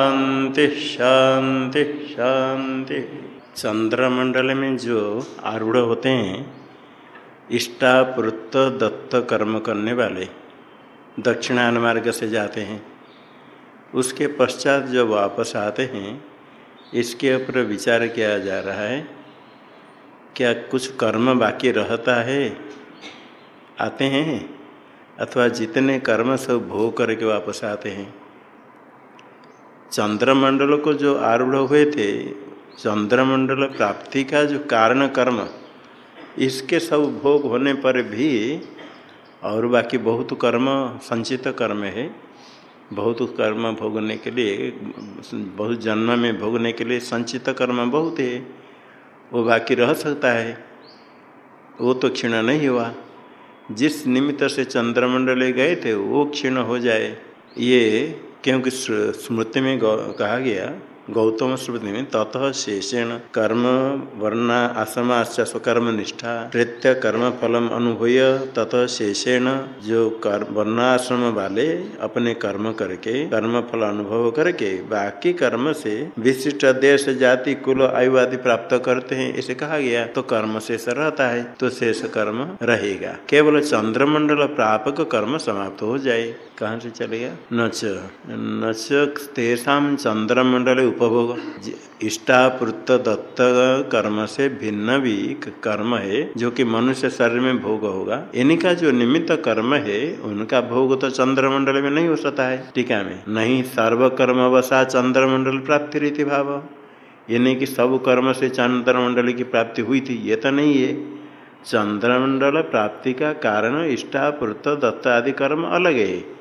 शांति शांति शांति। चंद्रमंडल में जो आरूढ़ होते हैं इष्टापुरत दत्त कर्म करने वाले दक्षिणान मार्ग से जाते हैं। उसके पश्चात जब वापस आते हैं, इसके ऊपर विचार किया जा रहा है, क्या कुछ कर्म बाकी रहता है? आते हैं, अथवा जितने कर्म सब भोग करके वापस आते हैं। चंद्रमंडल को जो आरूढ़ हुए थे, चंद्रमंडल प्राप्ति का जो कारण कर्म, इसके सब भोग होने पर भी और बाकी बहुत कर्म, संचित कर्म है। बहुत कर्म भोगने के लिए, बहुत जन्म में भोगने के लिए संचित कर्म बहुत है। वो बाकी रह सकता है। वो तो क्षीण नहीं हुआ। जिस निमित्त से चंद्रमंडले गए थे, वो क्षीण हो जाए, ये क्योंकि स्मृति में कहा गया गौतम श्रुति में ततः शेषेण कर्म, वर्ण आश्रमाश्च स्वकर्म निष्ठा प्रत्य कर्म फलम अनुभूय, ततः शेषेण जो कर्म, वर्णाश्रम वाले अपने कर्म करके, कर्म फल अनुभव करके, बाकी कर्म से विशिष्ट देश, जाति, कुल, आयु आदि प्राप्त करते हैं, इसे कहा गया तो कर्म शेष रहता है तो शेष कर्म रहेगा। केवल चंद्रमंडल प्रापक कर्म समाप्त हो जाए। कहाँ से चलेगा? नच नच तेषा चंद्रमंडल उपभोग। इष्टापूर्त दत्त कर्म से भिन्न भी कर्म है, जो कि मनुष्य शरीर में भोग होगा। इनका जो निमित्त कर्म है, उनका भोग तो चंद्रमंडल में नहीं हो सकता है। टीका में। नहीं सर्व कर्म वसा चंद्रमंडल प्राप्ति रीति भाव। ये नहीं कि सब कर्म से चंद्रमंडल की प्राप्ति हुई थी, ये तो नहीं है। चंद्रमंडल प्राप्ति का कारण इष्टापूर्त दत्त आदि कर्म अलग है।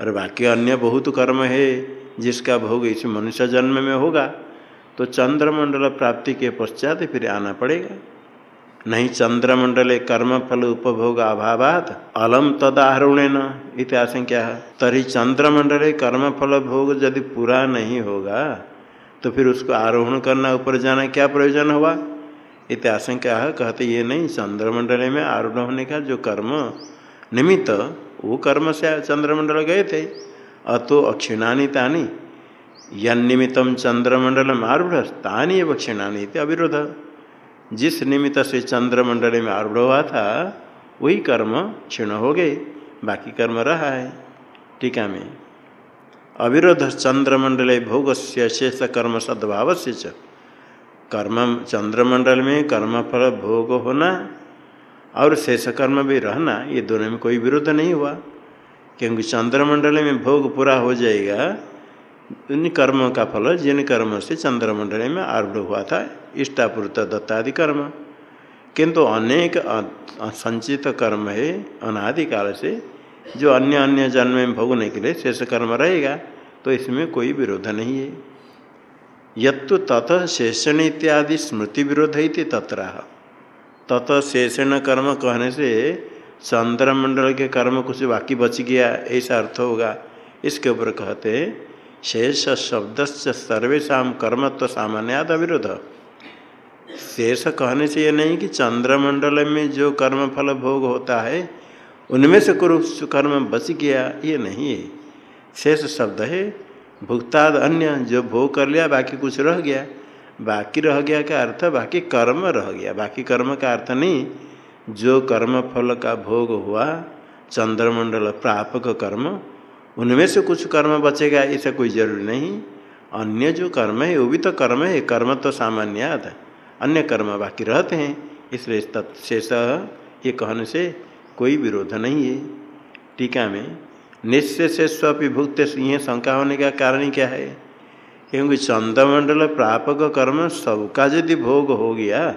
और बाकी अन्य बहुत कर्म है। जिसका भोग इस मनुष्य जन्म में होगा तो चंद्रमंडल प्राप्ति के पश्चात फिर आना पड़ेगा। नहीं चंद्रमंडले कर्म फल उपभोग अभावात, अलम तदाहरण इतिहास क्या है तरी चंद्रमंडले कर्म फल भोग यदि पूरा नहीं होगा तो फिर उसको आरोहण करना ऊपर जाना क्या प्रयोजन हुआ? इतिहास क्या है कहते, ये नहीं, चंद्रमंडले में आरूढ़ होने का जो कर्म निमित्त, वो कर्म से चंद्रमंडल गए थे। अतो अक्षिणानी तानी। यमित्तम चंद्रमंडल आरूढ़ तानी एवं क्षीणानी अविरोध जिस निमित्त से चंद्रमंडल में आरूढ़ हुआ था, वही कर्म क्षीण हो गए। बाकी कर्म रहा है। टीका में। अविरोध चंद्रमंडल भोग से शेष कर्म सद्भाव से कर्म चंद्रमंडल में कर्म फल भोग होना और शेष कर्म भी रहना, ये दोनों में कोई विरोध नहीं हुआ। क्योंकि चंद्रमंडल में भोग पूरा हो जाएगा, उन कर्मों का फल, जिन कर्म से चंद्रमंडल में आरूढ़ हुआ था इष्टापूर्त दत्तादि कर्म। किंतु अनेक संचित कर्म है, अनादिकाल से, जो अन्य अन्य जन्म में भोगने के लिए शेष कर्म रहेगा तो इसमें कोई विरोध नहीं है। यत्तु ततः शेषण इत्यादि स्मृति विरोध ही तत्र ततः शेषण कर्म कहने से चंद्रमंडल के कर्म कुछ बाकी बच गया, ऐसा अर्थ होगा। इसके ऊपर कहते शेष शब्द से सर्वेशा कर्म तो सामान्याद अविरोध शेष कहने से ये नहीं कि चंद्रमंडल में जो कर्म फल भोग होता है, उनमें से कुछ कर्म बच गया, ये नहीं है। शेष शब्द है भुगताद अन्य जो भोग कर लिया, बाकी कुछ रह गया। बाकी रह गया का अर्थ, बाकी कर्म रह गया। बाकी कर्म का अर्थ नहीं जो कर्म फल का भोग हुआ, चंद्रमंडल प्रापक कर्म, उनमें से कुछ कर्म बचेगा, ऐसा कोई ज़रूरी नहीं। अन्य जो कर्म है, वो भी तो कर्म है, कर्म तो सामान्य आता अन्य कर्म बाकी रहते हैं, इसलिए तत्शेष ये कहने से कोई विरोध नहीं है। टीका में स्वपि भुक्त यह शंका होने का कारण क्या है? क्योंकि चंद्रमंडल प्रापक कर्म सबका यदि भोग हो गया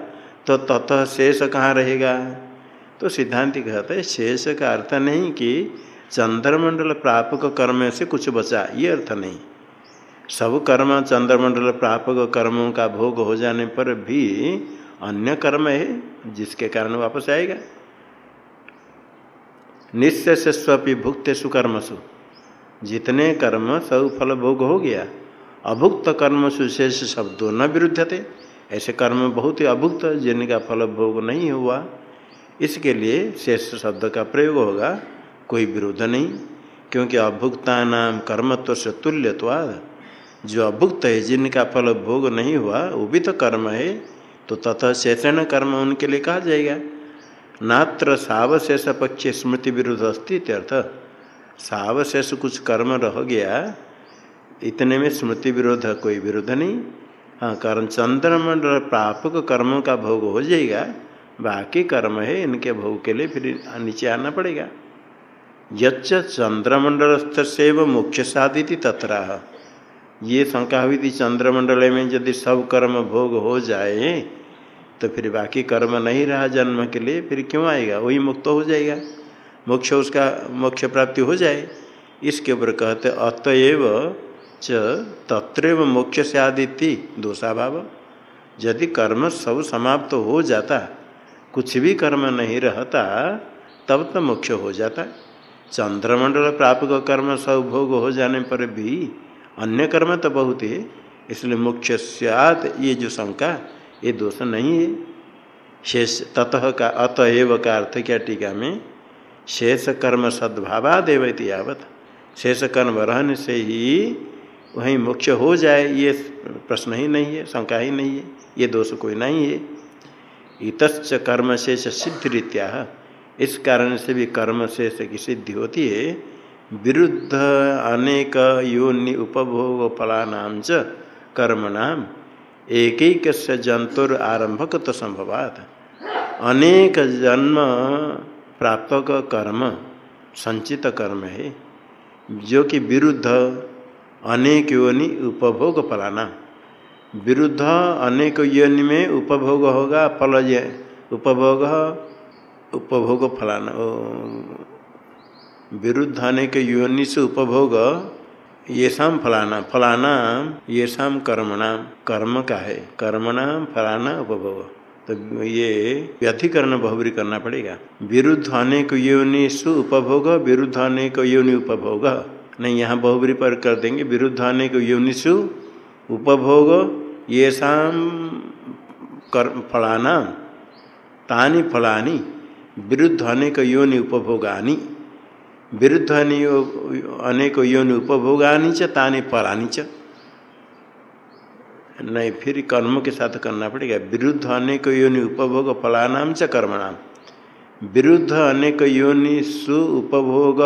तो ततः शेष कहाँ रहेगा? तो सिद्धांति कहते हैं, शेष का अर्थ नहीं कि चंद्रमंडल प्रापक कर्म से कुछ बचा, ये अर्थ नहीं। सब कर्म चंद्रमंडल प्रापक कर्मों का भोग हो जाने पर भी अन्य कर्म है, जिसके कारण वापस आएगा। निश्चय स्वपि भुक्त सुकर्मसु। जितने कर्म सब फल भोग हो गया, अभुक्त कर्म सुशेष शब्दों न विरुद्ध थे। ऐसे कर्म बहुत ही अभुक्त, जिनका फल भोग नहीं हुआ। इसके लिए शेष शब्द का प्रयोग होगा, कोई विरोध नहीं, क्योंकि अभुक्ता नाम कर्मत्व से तुल्यवाद जो अभुक्त है, जिनका फल भोग नहीं हुआ, वो भी तो कर्म है। तो तथा शेषण कर्म उनके लिए कहा जाएगा। नात्र सावशेष पक्ष स्मृति विरुद्ध अस्ति अर्थ सावशेष कुछ कर्म रह गया, इतने में स्मृति विरोध कोई विरोध नहीं। हाँ कर्म चंद्रमंडल प्रापक कर्मों का भोग हो जाएगा। बाकी कर्म है, इनके भोग के लिए फिर नीचे आना पड़ेगा। यच्च चंद्रमंडल स्तर से व मोक्ष साधित तथा ये शंका हुई थी चंद्रमंडल में यदि सब कर्म भोग हो जाए तो फिर बाकी कर्म नहीं रहा जन्म के लिए, फिर क्यों आएगा? वही मुक्त हो जाएगा। मोक्ष उसका, मोक्ष प्राप्ति हो जाए। इसके ऊपर कहते, अतएव च तत्रैव मोक्ष से आदित्य दोषाभाव। यदि कर्म सब समाप्त तो हो जाता कुछ भी कर्म नहीं रहता, तब तो मोक्ष हो जाता है। चंद्रमंडल प्राप्त कर्म सब भोग हो जाने पर भी अन्य कर्म तो बहुत है इसलिए मोक्ष सियात, ये जो शंका, ये दोष नहीं है। शेष ततः का अतएव का अर्थ क्या टीका में? शेष कर्म सद्भावादेव यावत। शेष कर्म रहने से ही वहीं मोक्ष हो जाए, ये प्रश्न ही नहीं है, शंका ही नहीं है, ये दोष कोई नहीं है। इतच कर्म शेष सिद्ध रीत्या इस कारण से भी कर्म शेष की सिद्धि होती है। विरुद्ध अनेक योनि उपभोग फलानाम च कर्मणाम एक एक जंतुर आरंभक तो संभवात। अनेक जन्म प्राप्त कर्म संचित कर्म है। जो कि विरुद्ध अनेक योनि उपभोग फलाना। विरुद्ध अनेक योनि में उपभोग होगा फल उपभोग उपभोग फलाना विरुद्ध अनेक योनि से उपभोग ये शाम फलाना फलाना ये शाम कर्मणाम कर्म का है कर्मणाम फलाना, उपभोग। तो ये व्यधिकरण बहुबरी करना पड़ेगा। विरुद्ध अनेक योनि सु उपभोग, विरुद्ध अनेक योनि उपभोग। नहीं, यहाँ बहुबरी पर कर देंगे। विरुद्ध आने को योनिषु उपभोग ये शाम कर, फलाना, तानी फलानी, विरुद्ध अनेक योनि उपभोगानी, विरुद्ध अनेक योनि उपभोगानी च, तानी फलानी च। नहीं, फिर कर्म के साथ करना पड़ेगा। विरुद्ध अनेक योनि उपभोग फलानाम च कर्मणाम। विरुद्ध अनेक योनि सु उपभोग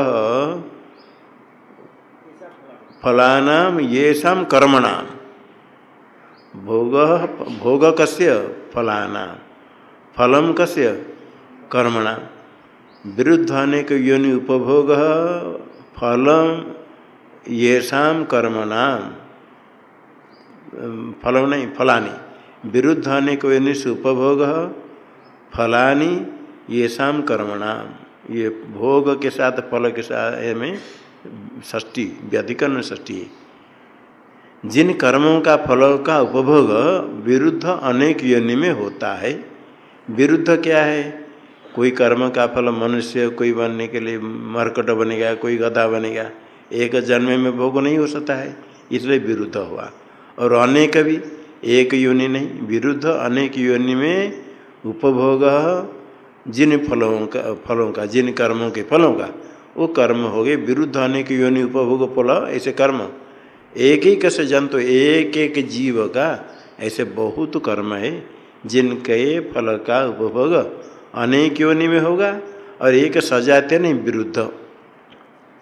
फलानाम ये शाम कर्मणाम। भोग भोग कस्य फलाना? फलम कस्य कर्मणा? विरुद्ध अनेक योनि उपभोग फलम ये शाम कर्मणाम फलम नहीं, फलानी। विरुद्ध अनेक योनिष उपभोग फलानी ये शाम कर्मणाम ये भोग के साथ, फल के साथ में षष्टी व्यधिकरण षष्टी है। जिन कर्मों का फलों का उपभोग विरुद्ध अनेक योनि में होता है, विरुद्ध क्या है? कोई कर्म का फल मनुष्य, कोई बनने के लिए मरकट बनेगा कोई गधा बनेगा एक जन्म में भोग नहीं हो सकता है, इसलिए विरुद्ध हुआ। और अनेक भी, एक योनि नहीं, विरुद्ध अनेक योनि में उपभोग, जिन फलों का फलों का, जिन कर्मों के फलों का, वो कर्म हो गए, विरुद्ध अनेक योनि, उपभोग, फल, ऐसे कर्म। एक ही कैसे जंतु, एक एक जीव का, ऐसे बहुत कर्म है, जिनके फल का उपभोग अनेक योनि में होगा और एक सजाते नहीं, विरुद्ध।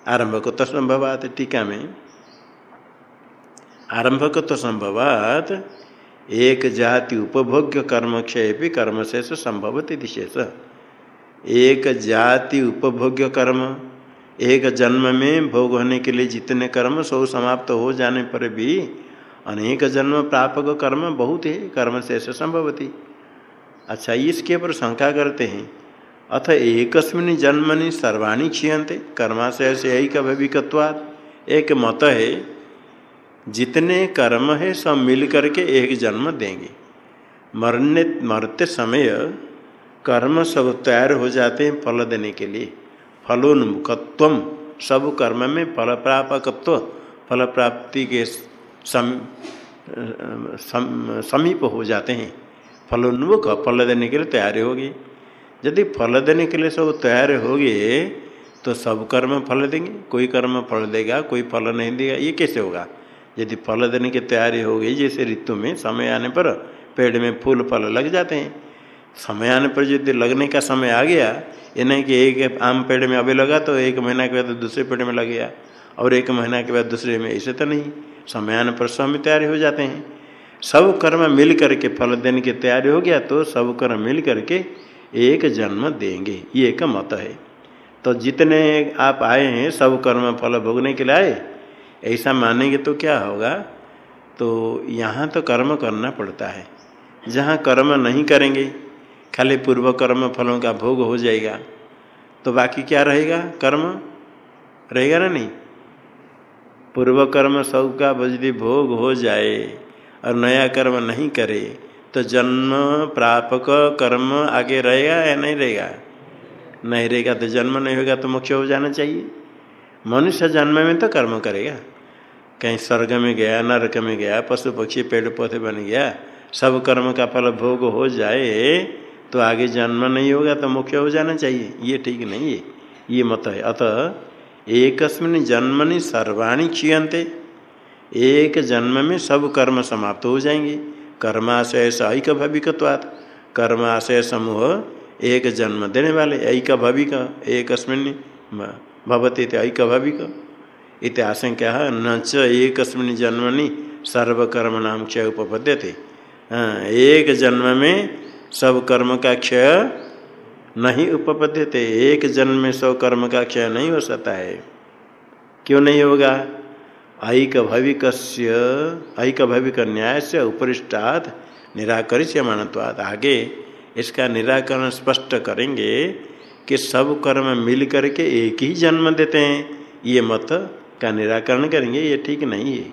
आरंभ को तो संभवात टीका में। आरंभ को तो संभवात एक जाति उपभोग्य कर्म क्षय भी कर्म शेष संभवती शेष। एक जाति उपभोग्य कर्म एक जन्म में भोग होने के लिए जितने कर्म सब समाप्त हो जाने पर भी अनेक जन्म, प्रापक कर्म, बहुत है कर्म से ऐसे संभवती। अच्छा इसके ऊपर शंका करते हैं। अथ एकस्मिन जन्मनि सर्वाणी क्षीयते कर्माशय से यही का भविकत्वाद एक मत है, जितने कर्म है, सब मिल करके एक जन्म देंगे। मरने, मरते समय कर्म सब तैयार हो जाते हैं फल देने के लिए। फलोन्मुखत्व। सब कर्म में फल प्रापकत्व फल प्राप्ति के सम, सम, समीप हो जाते हैं। फलोन्मुख फल देने के लिए तैयारी होगी। यदि फल देने के लिए सब तैयार हो गए तो सब कर्म फल देंगे। कोई कर्म फल देगा कोई फल नहीं देगा ये कैसे होगा? यदि फल देने की तैयारी हो गई जैसे ऋतु में समय आने पर पेड़ में फूल फल लग जाते हैं। समय आने पर यदि लगने का समय आ गया ये नहीं कि एक आम पेड़ में अभी लगा तो एक महीना के बाद दूसरे पेड़ में लग गया, और एक महीना के बाद दूसरे में, ऐसे तो नहीं। समय आने पर समय तैयारी हो जाते हैं। सब कर्म मिल करके, फल देने की तैयारी हो गया तो सब कर्म मिल करके एक जन्म देंगे। ये एक मत है। तो जितने आप आए हैं, सब कर्म फल भोगने के लिए आए, ऐसा मानेंगे तो क्या होगा? तो यहाँ तो कर्म करना पड़ता है। जहाँ कर्म नहीं करेंगे खाली पूर्व कर्म फलों का भोग हो जाएगा। तो बाकी क्या रहेगा? कर्म? रहेगा ना नहीं? पूर्व कर्म सब का यदि भोग हो जाए और नया कर्म नहीं करे तो जन्म प्रापक कर्म आगे रहेगा या नहीं रहेगा? नहीं रहेगा तो जन्म नहीं होगा तो मुख्य हो जाना चाहिए। मनुष्य जन्म में तो कर्म करेगा। कहीं स्वर्ग में गया, नरक में गया, पशु पक्षी, पेड़ पौधे बन गया, सब कर्म का फल भोग हो जाए तो आगे जन्म नहीं होगा तो मुख्य हो जाना चाहिए। ये ठीक नहीं है। ये मत है। अतः एकस्मिन जन्मनि सर्वाणी क्षीयते एक जन्म में सब कर्म समाप्त हो जाएँगे। कर्माशय ऐक भविकत्वात्। कर्माशय समूह एक जन्म देने वाले ऐक भविक। एक भवती ऐक भविक। इत आशंका न च एक जन्मनि सर्वकर्म नाम क्षय उपपद्य थे एक जन्म में सब कर्म का क्षय नहीं उपपद्य थे एक जन्म में सब कर्म का क्षय नहीं हो सकता है। क्यों नहीं होगा? ऐक भविक ऐक भविक न्याय से उपरिष्टात निराकरिष्य मानत्वाद आगे इसका निराकरण स्पष्ट करेंगे कि सब कर्म मिल करके एक ही जन्म देते हैं। ये मत का निराकरण करेंगे, ये ठीक नहीं है।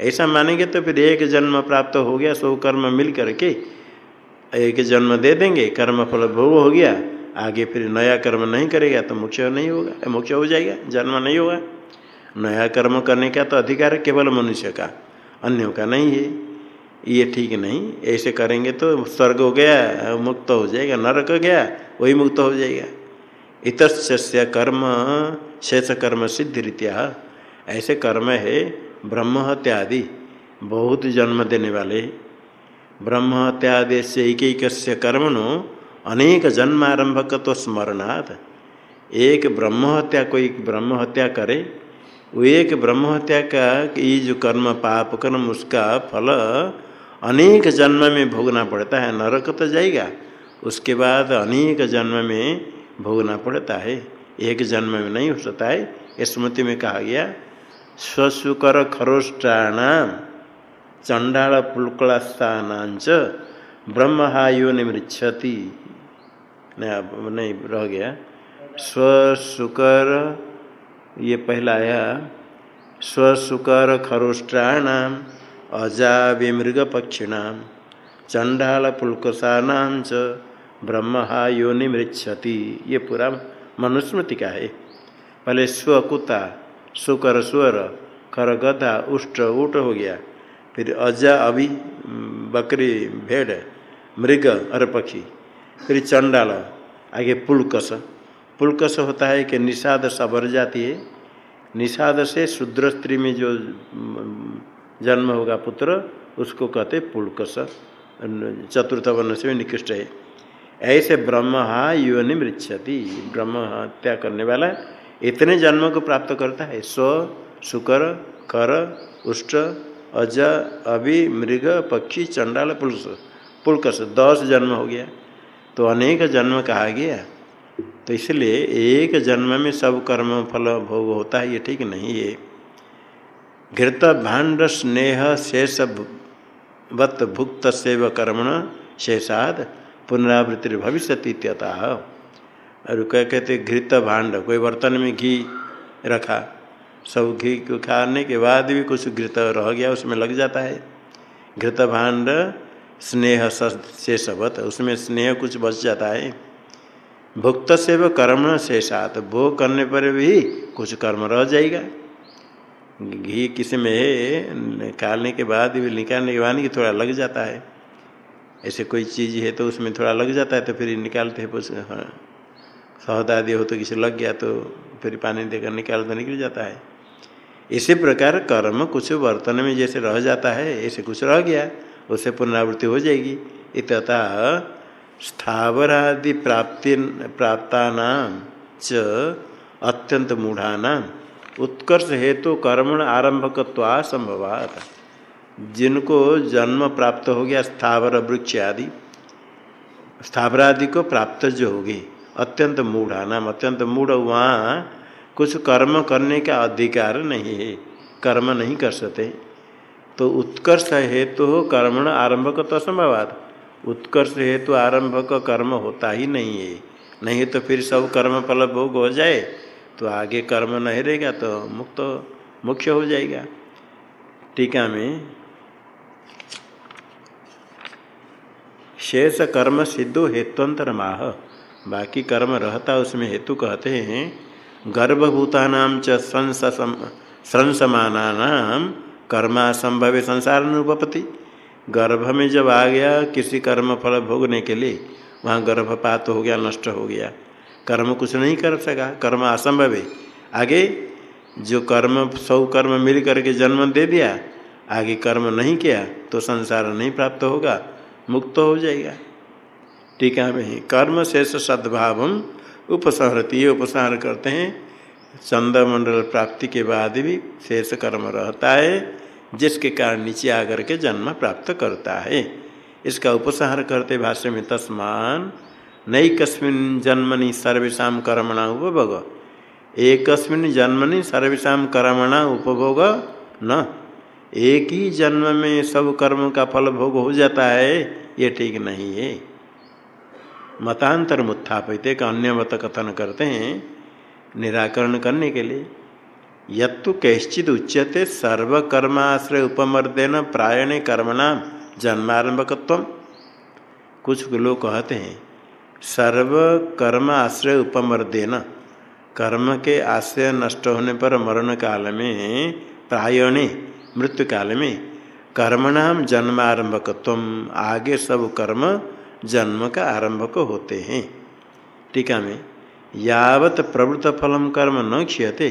ऐसा मानेंगे तो फिर एक जन्म प्राप्त हो गया, सौ कर्म मिल करके एक जन्म दे देंगे कर्म फल भोग हो गया, आगे फिर नया कर्म नहीं करेगा तो मोक्ष नहीं होगा मोक्ष हो जाएगा, जन्म नहीं होगा। नया कर्म करने का तो अधिकार है केवल मनुष्य का, अन्यों का नहीं है। ये ठीक नहीं, ऐसे करेंगे तो स्वर्ग हो गया, मुक्त हो जाएगा, नरक गया, वही मुक्त हो जाएगा। इत कर्म, शेष कर्म सिद्धि रीत्या ऐसे कर्म है ब्रह्म हत्या आदि बहुत जन्म देने वाले ब्रह्म हत्या आदि से एक एक कर्मणो अनेक जन्मारंभक स्मरणात्। एक ब्रह्म हत्या कोई ब्रह्म हत्या करे, वो एक ब्रह्म हत्या का ये जो कर्म पाप कर्म उसका फल अनेक जन्म में भोगना पड़ता है, नरक तो जाएगा। उसके बाद अनेक जन्म में भोगना पड़ता है, एक जन्म में नहीं हो सकता है स्मृति में कहा गया स्वशुकर खरोष्टाणाम। चंडाल पुलकलास्थानाच ब्रह्महायो निमृक्षति नहीं नहीं, रह गया। स्वशुकर ये पहला आया। स्वशुकर खरोष्टाणाम अजा विमृग पक्षिणाम चंडाल पुलकसानाम च ब्रह्महा योनि मृक्षति ये पूरा मनुस्मृति का है। पहले स्वकुता सुकर स्वर खर गधा उष्ट, ऊट हो गया। फिर अजा अभी बकरी भेड़ मृग और पक्षी, फिर चंडाल, आगे पुलकस। पुलकस होता है कि निषाद सबर जाती है। निषाद से शुद्र स्त्री में जो जन्म होगा पुत्र, उसको कहते पुलकस। चतुर्थ वर्ण से भी निकृष्ट है। ऐसे ब्रह्म हा योनि मृक्षति ब्रह्म हत्या करने वाला इतने जन्म को प्राप्त करता है। स्व, शुकर, कर, उष्ट अज अभि मृग पक्षी चंडाल पुलस, पुलकस, दस जन्म हो गया। तो अनेक जन्म कहा गया। तो इसलिए एक जन्म में सब कर्म फल भोग होता है, ये ठीक नहीं है। घृत भाण्ड स्नेह शेष वत भुक्त सेव कर्मण शेषाद पुनरावृत्ति भविष्य इत्यतः। और क्या कहते घृत भांड, कोई बर्तन में घी रखा। सब घी को खाने के बाद भी कुछ घृत रह गया, उसमें लग जाता है। घृत भांड स्नेह शेषवत, उसमें स्नेह कुछ बच जाता है। भुक्त से वो कर्म शेषात, भोग करने पर भी कुछ कर्म रह जाएगा। घी किसी में निकालने के बाद भी, निकालने के बाद थोड़ा लग जाता है। ऐसे कोई चीज़ है तो उसमें थोड़ा लग जाता है तो फिर निकालते हैं कुछ हाँ। शहद आदि हो तो किसी लग गया तो फिर पानी देकर निकाल तो निकल जाता है। इसी प्रकार कर्म कुछ वर्तन में जैसे रह जाता है, ऐसे कुछ रह गया, उससे पुनरावृत्ति हो जाएगी। इतता स्थावरादि प्राप्ति प्राप्ता च अत्यंत मूढ़ानाम उत्कर्ष हेतु तो कर्मण आरंभकत्वा संभवात। जिनको जन्म प्राप्त हो गया, स्थावर, वृक्ष आदि, स्थावरादि को प्राप्त जो होगी, अत्यंत मूढ़ा नाम अत्यंत मूढ़ वहाँ कुछ कर्म करने का अधिकार नहीं है, कर्म नहीं कर सकते। तो उत्कर्ष हेतु तो कर्मण आरंभक तो असंभवात उत्कर्ष हेतु तो आरंभक कर्म होता ही नहीं है। नहीं तो फिर सब कर्म फल भोग हो जाए तो आगे कर्म नहीं रहेगा तो मुक्त मुख्य हो जाएगा। टीका में शेष कर्म सिद्धो हेतुअंतर माह बाकी कर्म रहता उसमें हेतु कहते हैं गर्भभूता च संसमाना कर्मा संभव संसार अनुपति गर्भ में जब आ गया किसी कर्म फल भोगने के लिए वहाँ गर्भपात हो गया, नष्ट हो गया। कर्म कुछ नहीं कर सका, कर्म असंभव है। आगे, जो कर्म, सौ कर्म मिल करके जन्म दे दिया, आगे कर्म नहीं किया तो संसार नहीं प्राप्त होगा, मुक्त हो जाएगा। टीका में कर्म शेष सद्भाव उपसंहरती उपसंहार करते हैं। चंद्रमंडल प्राप्ति के बाद भी शेष कर्म रहता है, जिसके कारण नीचे आकर के जन्म प्राप्त करता है। इसका उपसंहार करते भाष्य में तस्मान नई कस्मिन जन्मनि सर्वेशा कर्मणा उपभोग। एक जन्मनि सर्वेशा कर्मणा उपभोग न। एक ही जन्म में सब कर्म का फल भोग हो जाता है, ये ठीक नहीं है। मतांतर मुत्थापित एक अन्य मत कथन करते हैं निराकरण करने के लिए। यत्तु कैश्चित उच्यते सर्वकर्माश्रय उपमर्देन प्रायणे कर्मणा जन्मारंभकत्व। कुछ लोग कहते हैं सर्व कर्म आश्रय उपमर्देन, कर्म के आश्रय नष्ट होने पर मरण काल में, प्रायणे मृत्यु काल में कर्मणाम जन्मारंभकत्व। आगे सब कर्म जन्म का आरंभक होते हैं। टीका में, यावत प्रवृत्त फलम कर्म न क्षीयते,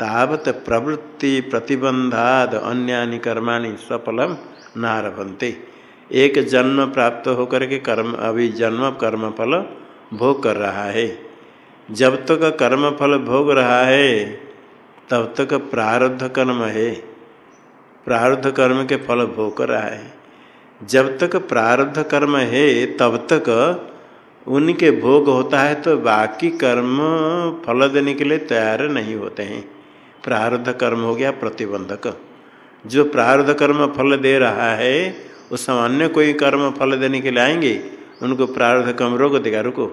तावत प्रवृत्ति प्रतिबंधाद अन्यानि कर्माणि सफलम नारभंते एक जन्म प्राप्त होकर के कर्म, अभी जन्म कर्म फल भोग कर रहा है। जब तक तो कर्म फल भोग रहा है, तब तक तो प्रारब्ध कर्म है। प्रारब्ध कर्म के फल भोग कर रहा है। जब तक प्रारब्ध कर्म है, तब तक उनके भोग होता है तो बाकी कर्म फल देने के लिए तैयार नहीं होते हैं। प्रारब्ध कर्म हो गया प्रतिबंधक। जो प्रारब्ध कर्म फल दे रहा है, उस सामान्य कोई कर्म फल देने के लिए आएँगे, उनको प्रारब्ध कर्म रोक देगा, रुको।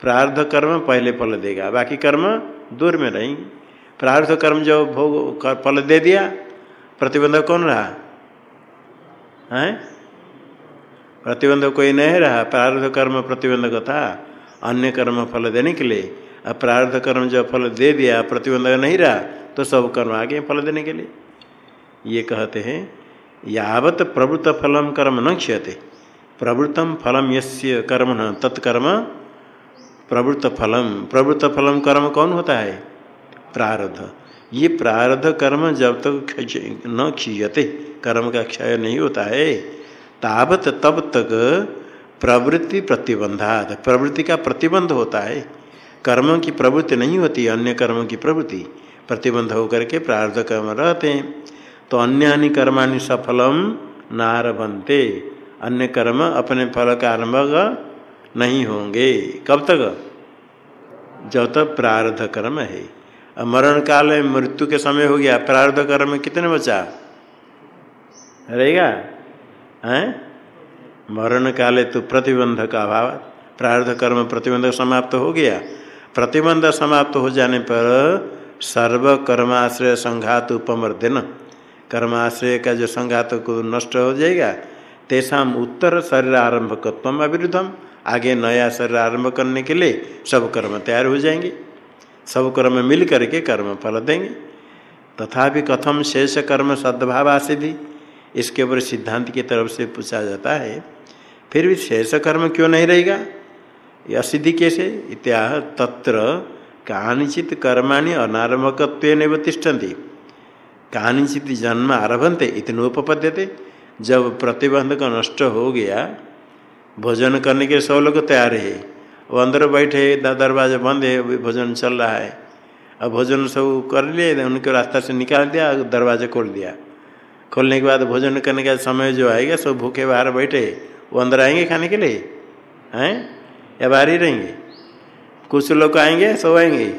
प्रारब्ध कर्म पहले फल देगा, बाकी कर्म दूर में रहेंगे। प्रारब्ध कर्म जो भोग, फल दे दिया, प्रतिबंधक कौन रहा? है? प्रतिबंधक कोई नहीं रहा। प्रारब्ध कर्म प्रतिबंधक था अन्य कर्म फल देने के लिए। अब प्रारब्ध कर्म जो फल दे दिया, प्रतिबंधक नहीं रहा तो सब कर्म आगे फल देने के लिए। ये कहते हैं, यावत प्रवृत्त फलम कर्म न क्षयते प्रवृत्तम फलम यस्य कर्म न, तत्कर्म प्रवृत्त फलम प्रवृत्त फलम कर्म कौन होता है? प्रारब्ध। ये प्रारब्ध कर्म जब तक तो न क्षीयते। कर्म का क्षय नहीं होता है। तावत तब तक प्रवृत्ति प्रतिबंधात प्रवृत्ति का प्रतिबंध होता है। कर्म की प्रवृत्ति नहीं होती, अन्य कर्म की प्रवृत्ति। प्रतिबंध होकर के प्रारब्ध कर्म रहते हैं। तो अन्य कर्माणि सफलम नारभंते अन्य कर्म अपने फल का आरंभ नहीं होंगे। कब तक? जब तक प्रारब्ध कर्म है। मरण काल में मृत्यु के समय हो गया। प्रारब्ध कर्म कितने बचा? रहेगा? हैं? मरण काले तो प्रतिबंध का अभाव प्रारब्ध कर्म प्रतिबंध समाप्त हो गया। प्रतिबंध समाप्त हो जाने पर सर्व कर्माश्रय संघात उपमर्दन। कर्माश्रय का जो संघात को नष्ट हो जाएगा तेषा उत्तर शरीर आरंभकत्व अविरुद्धम। आगे नया शरीर आरंभ करने के लिए सब कर्म तैयार हो जाएँगे। सब कर्म मिल करके कर्म फल देंगे। तथापि कथम शेष कर्म सद्भाव आसिधि इसके ऊपर सिद्धांत की तरफ़ से पूछा जाता है, फिर भी शेष कर्म क्यों नहीं रहेगा? यह सिद्धि कैसे? इत्या तत्र कानिचित कर्माणि अनारंभकत्व तिष्ठन्ति। कहानीचित जन्म आरभनते, इतने थे जब प्रतिबंध का नष्ट हो गया, भोजन करने के सब लोग तैयार है। वो अंदर बैठे दरवाज़ा बंद है भोजन चल रहा है। अब भोजन सब कर लिए, उनके रास्ता से निकाल दिया, दरवाज़ा खोल दिया। खोलने के बाद, भोजन करने का समय जो आएगा, सब भूखे बाहर बैठे, वो अंदर आएँगे खाने के लिए? हैं? या बाहर ही रहेंगे? कुछ लोग आएँगे, सब आएँगे?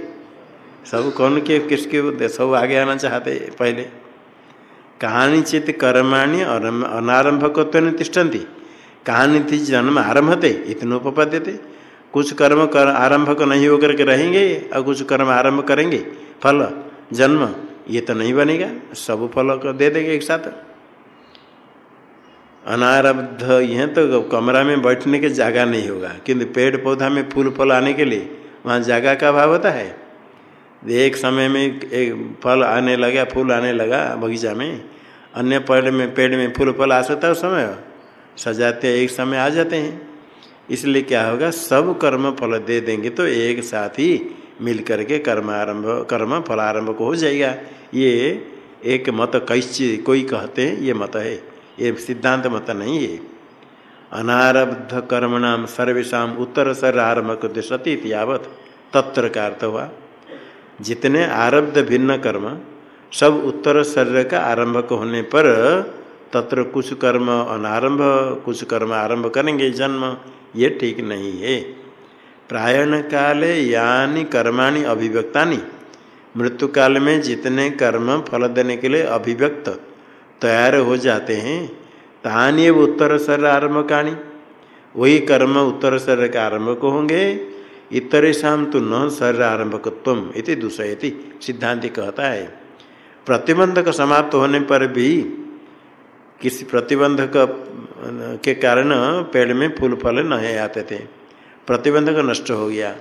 सब कौन के, किसके सब आगे आना चाहते पहले। कहानी चित कर्माणी और अनारंभक तो तिष्ठन्ति कहानी थी जन्म आरंभ थे इतने इतनोपद्य थे कुछ कर्म कर, आरंभ को नहीं होकर के रहेंगे, और कुछ कर्म आरंभ करेंगे। फल, जन्म। ये तो नहीं बनेगा, सब फल दे देंगे एक साथ। अनारब्ध यह तो कमरा में बैठने के जगह नहीं होगा, किंतु पेड़ पौधा में फूल फल आने के लिए वहाँ जगह का अभाव होता है। एक समय में एक फल आने लगा, फूल आने लगा बगीचा में, अन्य पेड़ में पेड़ में फूल फल आ सकता है उस समय। सजाते एक समय आ जाते हैं। इसलिए क्या होगा, सब कर्म फल दे देंगे तो एक साथ ही मिल करके कर्म आरंभ, कर्म फल आरंभ को हो जाएगा। ये एक मत कैसे कोई कहते हैं, ये मत है। ये सिद्धांत मत नहीं है। अनारब्ध कर्म नाम सर्वेशा उत्तर सर आरंभ सती यावत। तत्र का अर्थ हुआ, जितने आरब्ध भिन्न कर्म, सब उत्तर शरीर का आरंभक होने पर तत्र कुछ कर्म अनारंभ, कुछ कर्म आरंभ करेंगे जन्म। ये ठीक नहीं है। प्रायण काले यानी कर्माणि अभिव्यक्तानि। मृत्यु काल में जितने कर्म फल देने के लिए अभिव्यक्त, तैयार हो जाते हैं, तानी उत्तर शरीर आरंभ काणी वही कर्म उत्तर शरीर का आरंभ को होंगे शाम तो न शरीर आरंभकत्व इति दूसरे सिद्धांत कहता है। प्रतिबंधक समाप्त होने पर भी किसी प्रतिबंधक के कारण पेड़ में फूल फल नहीं आते थे। प्रतिबंधक नष्ट हो गया।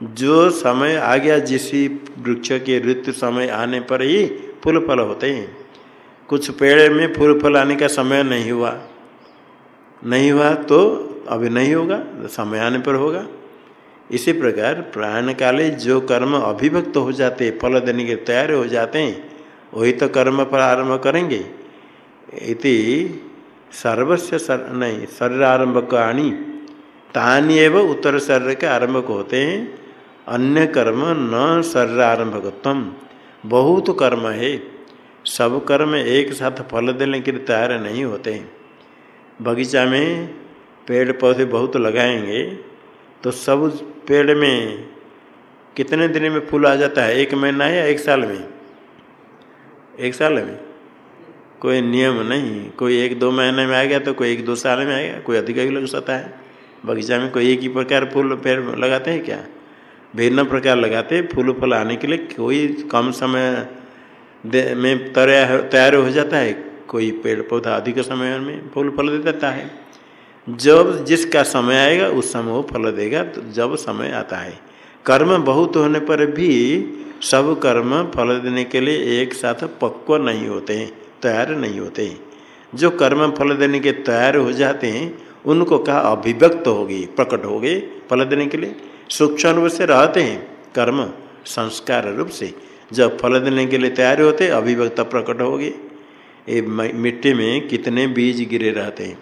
जो समय आ गया, जिस वृक्ष के ऋतु समय आने पर ही फूल फल होते हैं। कुछ पेड़ में फूल फल आने का समय नहीं हुआ। नहीं हुआ तो अभी नहीं होगा, समय आने पर होगा। इसी प्रकार प्राण काले जो कर्म अभिभक्त हो जाते, फल देने के तैयार हो जाते हैं, वही तो कर्म प्रारंभ करेंगे। इति सर्वस्व सर, नहीं शरीर आरंभ आणी तानी एवं उत्तर शरीर के आरंभक होते हैं। अन्य कर्म न शरीर आरंभकत्व बहुत कर्म है। सब कर्म एक साथ फल देने के लिए तैयार नहीं होते हैं। बगीचा में पेड़ पौधे बहुत लगाएँगे तो सब पेड़ में कितने दिन में फूल आ जाता है? एक महीना या एक साल में? एक साल में। कोई नियम नहीं। कोई एक दो महीने में आ गया तो कोई एक दो साल में आ गया। कोई अधिक लग सकता है बगीचा में कोई एक ही प्रकार फूल पेड़ लगाते हैं क्या? भिन्न प्रकार लगाते हैं फूल फल आने के लिए कोई कम समय में तैयार हो जाता है? कोई पेड़ पौधा अधिक समय में फूल फल दे देता है। जब जिसका समय आएगा, उस समय वो फल देगा तो जब समय आता है। कर्म बहुत होने पर भी सब कर्म फल देने के लिए एक साथ पक्व नहीं होते हैं, तैयार नहीं होते जो कर्म फल देने के तैयार हो जाते हैं उनको कहा, अभिव्यक्त होगी, प्रकट हो गए फल देने के लिए। सूक्ष्म रूप से रहते हैं, कर्म संस्कार रूप से। जब फल देने के लिए तैयार होते, अभिव्यक्त प्रकट हो गए मिट्टी में कितने बीज गिरे रहते हैं।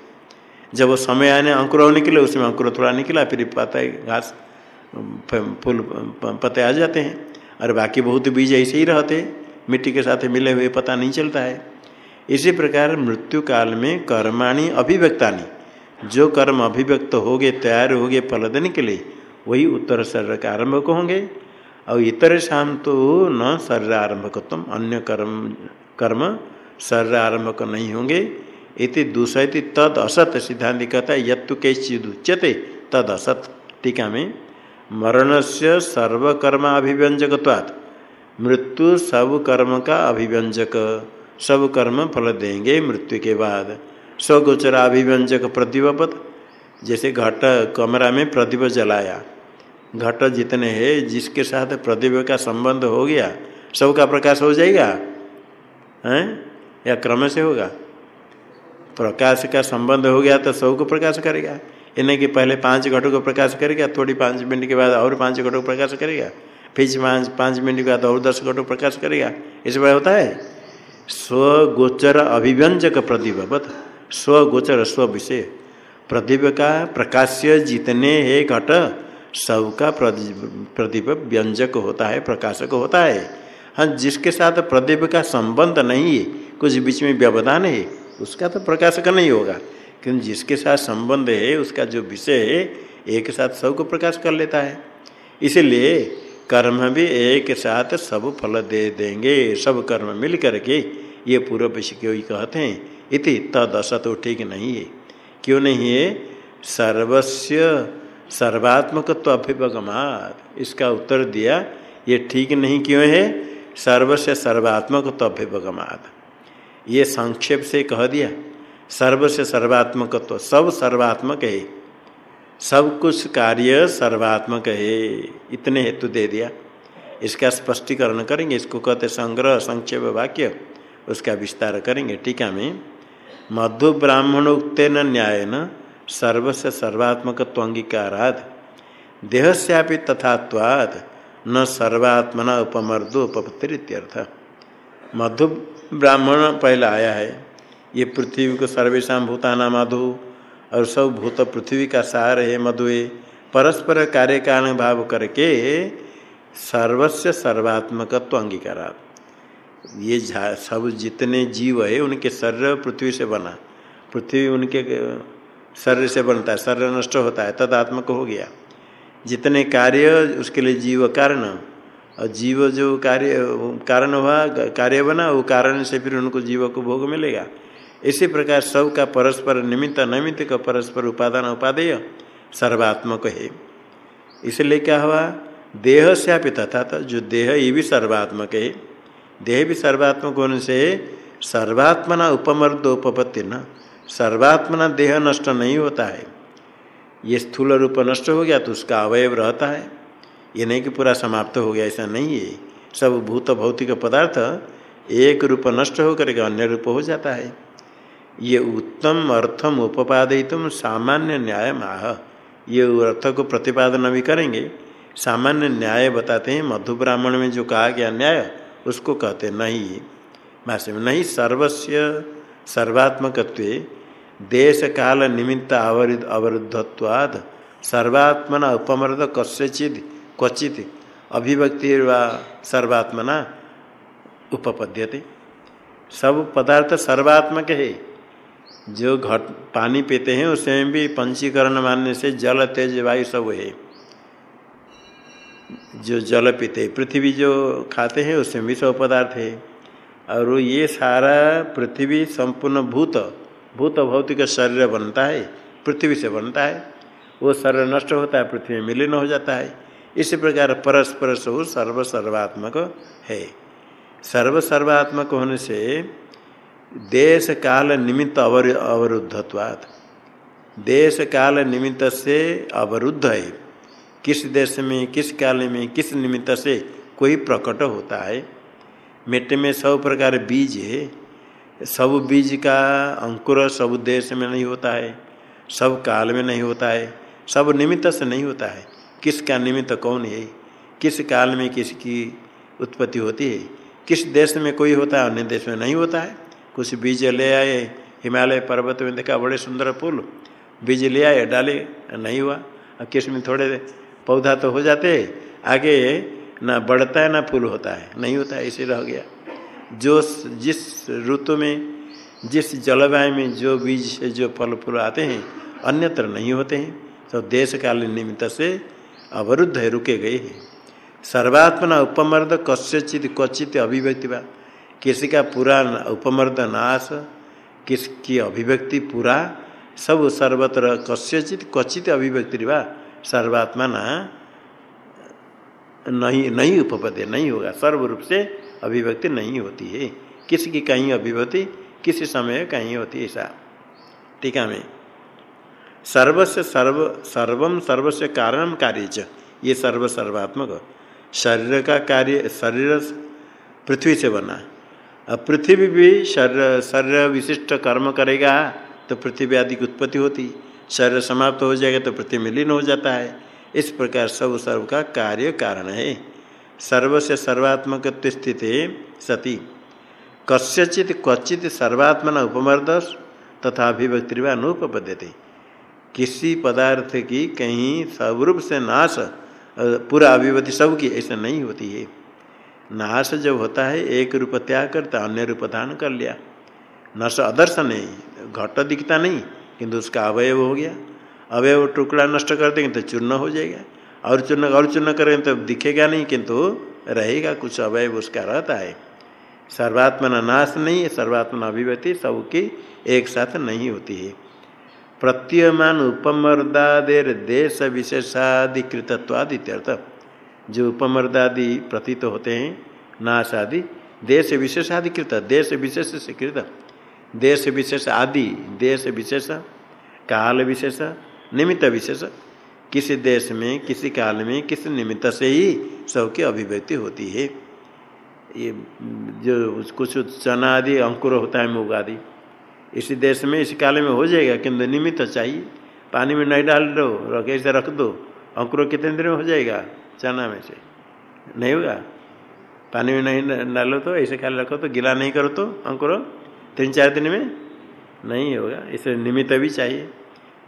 जब वो समय आने, अंकुर होने के लिए, उसमें अंकुर थोड़ा निकला, फिर पता घास फूल, पत्ते आ जाते हैं। और बाकी बहुत बीज ऐसे ही रहते हैं। मिट्टी के साथ मिले हुए पता नहीं चलता है। इसी प्रकार मृत्यु काल में कर्माणी, अभिव्यक्तानी जो कर्म अभिव्यक्त हो गए तैयार हो गए फल देने के लिए, वही उत्तर शरीर का आरंभ को होंगे। और इतर शाम तो न शरीर आरंभकत्व अन्य कर्म कर्म शरीर आरंभक नहीं होंगे। इति दूसरी तद असत सिद्धांत कहता है, यत्तु के उच्यते, तद असत। टीका में मरण से सर्वकर्म अभिव्यंजकवाद मृत्यु सब कर्म का अभिव्यंजक, सब कर्म फल देंगे मृत्यु के बाद। स्वगोचर अभिव्यंजक प्रतिवपत जैसे घट कमरा में प्रदीप जलाया। घट जितने हैं, जिसके साथ प्रदीप का संबंध हो गया सब का प्रकाश हो जाएगा? हैं? या क्रम से होगा? प्रकाश का संबंध हो गया तो सबको प्रकाश करेगा। इन्हें कि पहले पाँच घटों को प्रकाश करेगा, थोड़ी पाँच मिनट के बाद और पाँच घटों को प्रकाश करेगा। फिर पाँच पाँच मिनट के बाद और दस घटों को प्रकाश करेगा। इस बार होता है? स्वगोचर अभिव्यंजक प्रतिभवत स्वगोचर स्व विषय प्रदीप का प्रकाश्य जितने है घट, सबका प्रदीप व्यंजक होता है, प्रकाशक होता है। हाँ जिसके साथ प्रदीप का संबंध नहीं है, कुछ बीच में व्यवधान है, उसका तो प्रकाशक नहीं होगा। क्योंकि जिसके साथ संबंध है, उसका जो विषय है, एक साथ सबको प्रकाश कर लेता है। इसलिए कर्म भी एक साथ सब फल दे देंगे, सब कर्म मिल करके ये पूर्व विषय कहते हैं। इति तद असत ठीक नहीं है। क्यों नहीं है? सर्वस्व सर्वात्मकत्व अभ्युपगमात इसका उत्तर दिया, ये ठीक नहीं क्यों है? सर्वस्व सर्वात्मकत्व अभ्युपगमात ये संक्षेप से कह दिया सर्वस्व सर्वात्मकत्व, सब सर्वात्मक है। सब कुछ कार्य सर्वात्मक है, इतने हेतु दे दिया। इसका स्पष्टीकरण करेंगे, इसको कहते संग्रह, संक्षेप वाक्य, उसका विस्तार करेंगे टीका में मधु ब्राह्मण उक्न न्याय न सर्वस्व सर्वात्मकत्व अंगीकाराद देह से तथात्वाद, न सर्वात्मना उपमर्दो उपपत्तिर्थ मधु ब्राह्मण पहला आया है, ये पृथ्वी को सर्वेशा भूताना मधु और सब भूत पृथ्वी का सार है मधु परस्पर कार्य कारण भाव करके सर्वस्व सर्वात्मकत्व अंगीकारा ये सब जितने जीव है, उनके शरीर पृथ्वी से बना। पृथ्वी उनके शरीर से बनता है, शरीर नष्ट होता है तदात्मक हो गया। जितने कार्य उसके लिए जीव कारण, और जीव जो कार्य, कारण हुआ, कार्य बना, वो कारण से फिर उनको जीव को भोग मिलेगा। इसी प्रकार सब का परस्पर निमित्त निमित्त का परस्पर उपादान, उपादेय सर्वात्मक है। इसलिए क्या हुआ? देह से आप तथा, जो देह, ये भी सर्वात्मक है। देह भी सर्वात्मक होने से सर्वात्मना उपमर्दोपत्ति न सर्वात्मना देह नष्ट नहीं होता है। ये स्थूल रूप नष्ट हो गया तो उसका अवयव रहता है। ये नहीं कि पूरा समाप्त हो गया, ऐसा नहीं है। सब भूत भौतिक पदार्थ एक रूप नष्ट होकर के अन्य रूप हो जाता है। ये उत्तम अर्थम उपादयितुम सामान्य न्याय माह ये अर्थ को प्रतिपादन भी करेंगे। सामान्य न्याय बताते हैं। मधु ब्राह्मण में जो कहा गया न्याय उसको कहते नहीं। भाष्य में नहीं सर्वस्व सर्वात्मकत्व देश काल निमित्त अवरुद्ध अवरुद्धत्वाद, सर्वात्मना उपमर्द कस्यचित क्वचित अभिव्यक्ति सर्वात्मना उपपद्यते। सब पदार्थ सर्वात्मक है। जो घट, पानी पीते हैं, उसमें भी पंचीकरण मानने से जल, तेज, वायु सब है। जो जल पीते पृथ्वी जो खाते हैं उसमें सब पदार्थ है। और ये सारा पृथ्वी संपूर्ण भूत भूत भौतिक शरीर बनता है, पृथ्वी से बनता है। वो शरीर नष्ट होता है, पृथ्वी में मिलीन हो जाता है। इसी प्रकार परस्पर सब सर्व सर्वात्मक है। सर्व सर्वात्मक होने से देश काल निमित्त अवर अवरुद्धत्वात्। देश काल निमित्त से अवरुद्ध है। किस देश में, किस काल में, किस निमित्त से कोई प्रकट होता है? मिट्टी में सब प्रकार बीज है। सब बीज का अंकुर सब देश में नहीं होता है। सब काल में नहीं होता है। सब निमित्त से नहीं होता है। किसका निमित्त कौन है? किस काल में किसकी उत्पत्ति होती है? किस देश में कोई होता है, अन्य देश में नहीं होता है? कुछ बीज ले आए, हिमालय पर्वत में देखा, बड़े सुंदर फूल। बीज ले आए, डाले, नहीं हुआ। किसमें थोड़े पौधा तो हो जाते, आगे ना बढ़ता है, ना फूल होता है। नहीं होता है ऐसे रह गया। जो जिस ऋतु में, जिस जलवायु में जो बीज से जो फल फूल आते हैं, अन्यत्र नहीं होते हैं तो देश काल निमित्त से अवरुद्ध है, रुके गए हैं। सर्वात्मना उपमर्द कस्यचित क्वचित अभिव्यक्ति बा किसी का पूरा उपमर्द नाश, किसकी अभिव्यक्ति पूरा, सब सर्वत्र कस्यचित क्वचित अभिव्यक्ति बा सर्वात्मा ना नहीं नहीं उपपदे, नहीं होगा। सर्व रूप से अभिव्यक्ति नहीं होती है। किसकी कहीं अभिव्यक्ति, किसी समय कहीं होती है ऐसा। टीका में। सर्वस्व सर्व सर्वम सर्वस्व कारण कार्य च ये सर्व सर्वात्मक। शरीर का कार्य, शरीर पृथ्वी से बना। अब पृथ्वी भी शरीर शरीर विशिष्ट कर्म करेगा तो पृथ्वी आदि की उत्पत्ति होती। शरीर समाप्त हो जाएगा तो में हो जाता है। इस प्रकार सब सर्व का कार्य कारण है। सर्व से सर्वात्मक स्थित सती। कस्यचित क्वचित सर्वात्मना उपमर्दस तथा अभिव्यक्तिवा अनुपद्यते किसी पदार्थ की कहीं स्वरूप से नाश पूरा अभिव्यक्ति सब की ऐसा नहीं होती है। नाश जब होता है, एक रूप त्याग करता अन्य रूप धारण कर लिया। नश अदर्श नहीं, घट दिखता नहीं। किंतु उसका अवयव हो गया। अवयव टुकड़ा नष्ट कर देंगे तो चूर्ण हो जाएगा। और चूर्ण और चूर्ण करेंगे तो दिखेगा नहीं, किंतु रहेगा, कुछ अवयव उसका रहता है। सर्वात्मना नाश नहीं है सर्वात्मना अभिव्यक्ति सबकी एक साथ नहीं होती है। प्रत्ययमान उपमर्दादेर देश विशेषाधिकृतत्वादित्यर्थ। जो उपमर्दादि प्रतीत होते हैं नाश आदि देश विशेषाधिकृत, देश विशेष से कृत देश विशेष, आदि देश विशेष, काल विशेष, निमित्त विशेष, किसी देश में, किसी काल में, किसी निमित्त से ही सबकी अभिव्यक्ति होती है। ये जो कुछ चना आदि अंकुर होता है, मूग आदि, इसी देश में, इसी काल में हो जाएगा, किंतु निमित्त चाहिए। पानी में नहीं डाल दो, रख, ऐसे रख दो, अंकुर कितने दिन में हो जाएगा? चना में से। नहीं होगा? पानी में नहीं डालो तो ऐसे खाली रखो तो गिला नहीं करो तो अंकुर तीन चार दिन में? नहीं होगा। इसलिए निमित्त भी चाहिए।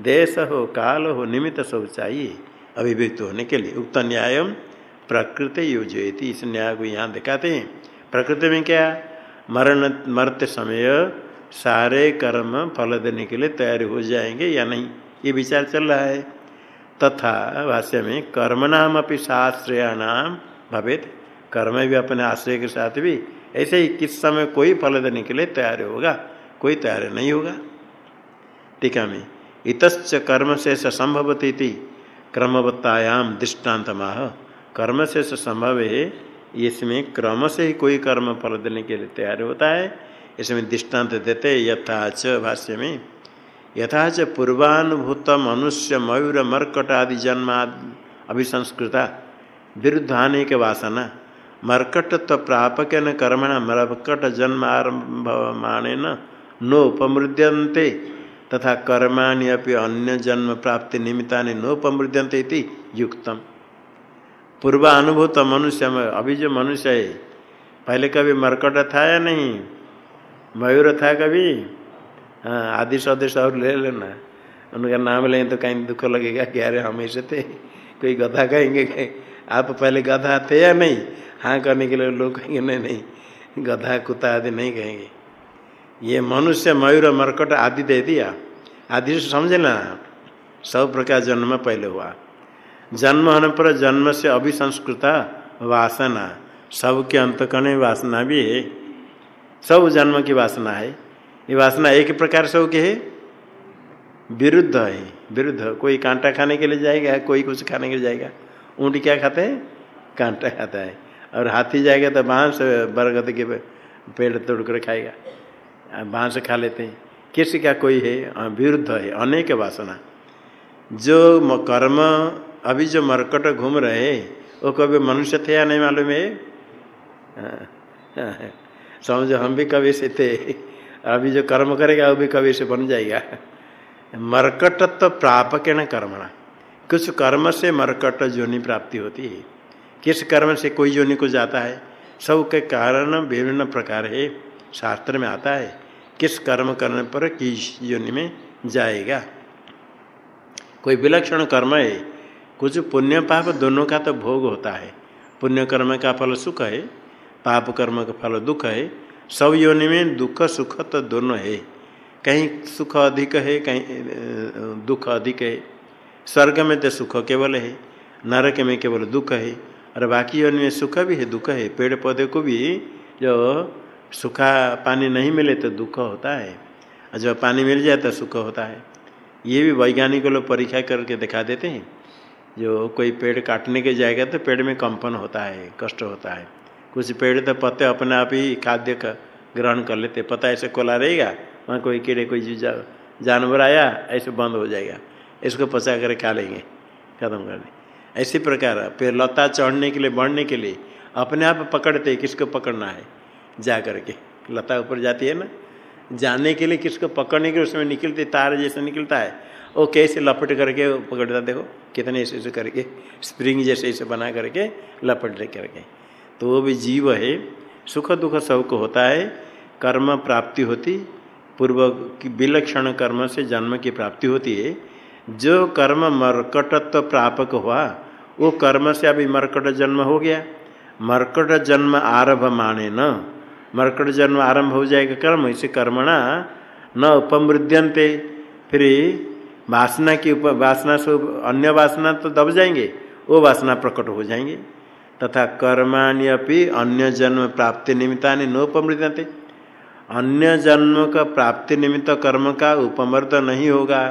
देश हो, काल हो, निमित्त सब चाहिए। अभिव्यक्त होने के लिए उक्त न्याय प्रकृति योजयती। इस न्याय को यहाँ दिखाते हैं। प्रकृति में क्या? मरण, मरते समय, सारे कर्म फल देने के लिए तैयार हो जाएँगे या नहीं? ये विचार चल रहा है। तथा भाष्य में कर्म नाम अपनी साश्रया नाम भवेद कर्म भी अपने आश्रय के साथ भी ऐसे ही किस समय कोई फल देने के लिए तैयार होगा, कोई तैयार नहीं होगा। टीका में इतच कर्म से संभवती थी क्रमवत्तायाम दृष्टांत माह कर्म से संभव है, इसमें क्रम से ही कोई कर्म फल देने के लिए तैयार होता है। इसमें दृष्टांत देते यथाच भाष्य में यथाच पूर्वानुभूत मनुष्य मयूर मर्कट आदि जन्म अभिसंस्कृता विरुद्धानेक वासना। मर्कट तो प्रापक न कर्मण मर्कट जन्म आरंभमाणे नोपमृद्यन्ते, तथा कर्माणि अपि अन्य जन्म प्राप्ति निमित्ता नोपमृद्यंते युक्तम। पूर्व अनुभूत मनुष्य में अभी जो मनुष्य है पहले कभी मरकट था या नहीं, मयूर था कभी हाँ आदि सदस्य और ले लेना। उनका नाम लें तो कहीं दुख लगेगा कि अरे हमेशा थे, कोई गधा कहेंगे आप पहले गधा थे या नहीं? हाँ करने के लिए लोग कहेंगे, नहीं नहीं, गधा, कुत्ता आदि नहीं कहेंगे। ये मनुष्य मयूर मरकट आदि दे दिया। आदि से समझ लेना सब प्रकार जन्म पहले हुआ। जन्म होने पर जन्म से अभिसंस्कृता, वासना, सबके अंतकरण वासना भी है। सब जन्म की वासना है। ये वासना एक प्रकार से के है। विरुद्ध है, विरुद्ध। कोई कांटा खाने के लिए जाएगा, कोई कुछ खाने के लिए जाएगा। ऊँट क्या खाते हैं? कांटा खाता है। और हाथी जाएगा तो बाँस बरगद के पेड़ तोड़ कर खाएगा। बाँस खा लेते हैं। किसी का कोई है विरुद्ध है, अनेक वासना। जो कर्म, अभी जो मरकट घूम रहे वो कभी मनुष्य थे या नहीं मालूम है? समझो, हम भी कभी से थे। अभी जो कर्म करेगा, वो भी कभी से बन जाएगा। मरकट तो प्रापक न कर्मणा। कुछ कर्म से मरकट जोनि प्राप्ति होती है। किस कर्म से कोई जोनि को जाता है? सब के कारण विभिन्न प्रकार है। शास्त्र में आता है, किस कर्म करने पर किस योनि में जाएगा? कोई विलक्षण कर्म है? कुछ पुण्य पाप दोनों का तो भोग होता है। पुण्य कर्म का फल सुख है, पाप कर्म का फल दुख है। सब योनि में दुख, सुख तो दोनों है। कहीं सुख अधिक है, कहीं दुख अधिक है। स्वर्ग में तो सुख केवल है, नरक में केवल दुख है। और बाकी योनि में सुख भी है, दुख है। पेड़ पौधे को भी जो सूखा पानी नहीं मिले तो दुख होता है। और जब पानी मिल जाए तो सुख होता है। ये भी वैज्ञानिक लोग परीक्षा करके दिखा देते हैं। जो कोई पेड़ काटने के जाएगा तो पेड़ में कंपन होता है, कष्ट होता है। कुछ पेड़ तो पत्ते अपने आप ही खाद्य ग्रहण कर लेते पता ऐसे कोला रहेगा? वहाँ कोई कीड़े, कोई जानवर आया, ऐसे बंद हो जाएगा। इसको पचा कर खा लेंगे। खत्म कर दें। ऐसी प्रकार पेड़ लता चढ़ने के लिए, बढ़ने के लिए, अपने आप पकड़ते किसको पकड़ना है? जा करके। लता ऊपर जाती है ना? जाने के लिए किसको पकड़ने के उसमें निकलते तार जैसे निकलता है। वो कैसे लपट करके पकड़ता देखो, कितने ऐसे ऐसे करके स्प्रिंग जैसे, ऐसे बना करके लपट करके। तो वो भी जीव है। सुख दुख सबको होता है। कर्म प्राप्ति होती। पूर्व की विलक्षण कर्म से जन्म की प्राप्ति होती है। जो कर्म मरकटत्व प्रापक हुआ वो कर्म से अभी मरकट जन्म हो गया। मरकट जन्म आरभ माने न। मरकट जन्म आरंभ हो जाएगा कर्म, इसे कर्मणा न उपमृद्यंते फिर वासना की उप, वासना से अन्य वासना तो दब जाएँगे, वो वासना प्रकट हो जाएँगे। तथा कर्माणी अपनी अन्य जन्म प्राप्ति निमित्ता ने नोपमृद्यंते अन्य जन्म का प्राप्ति निमित्त कर्म का उपमर्द नहीं होगा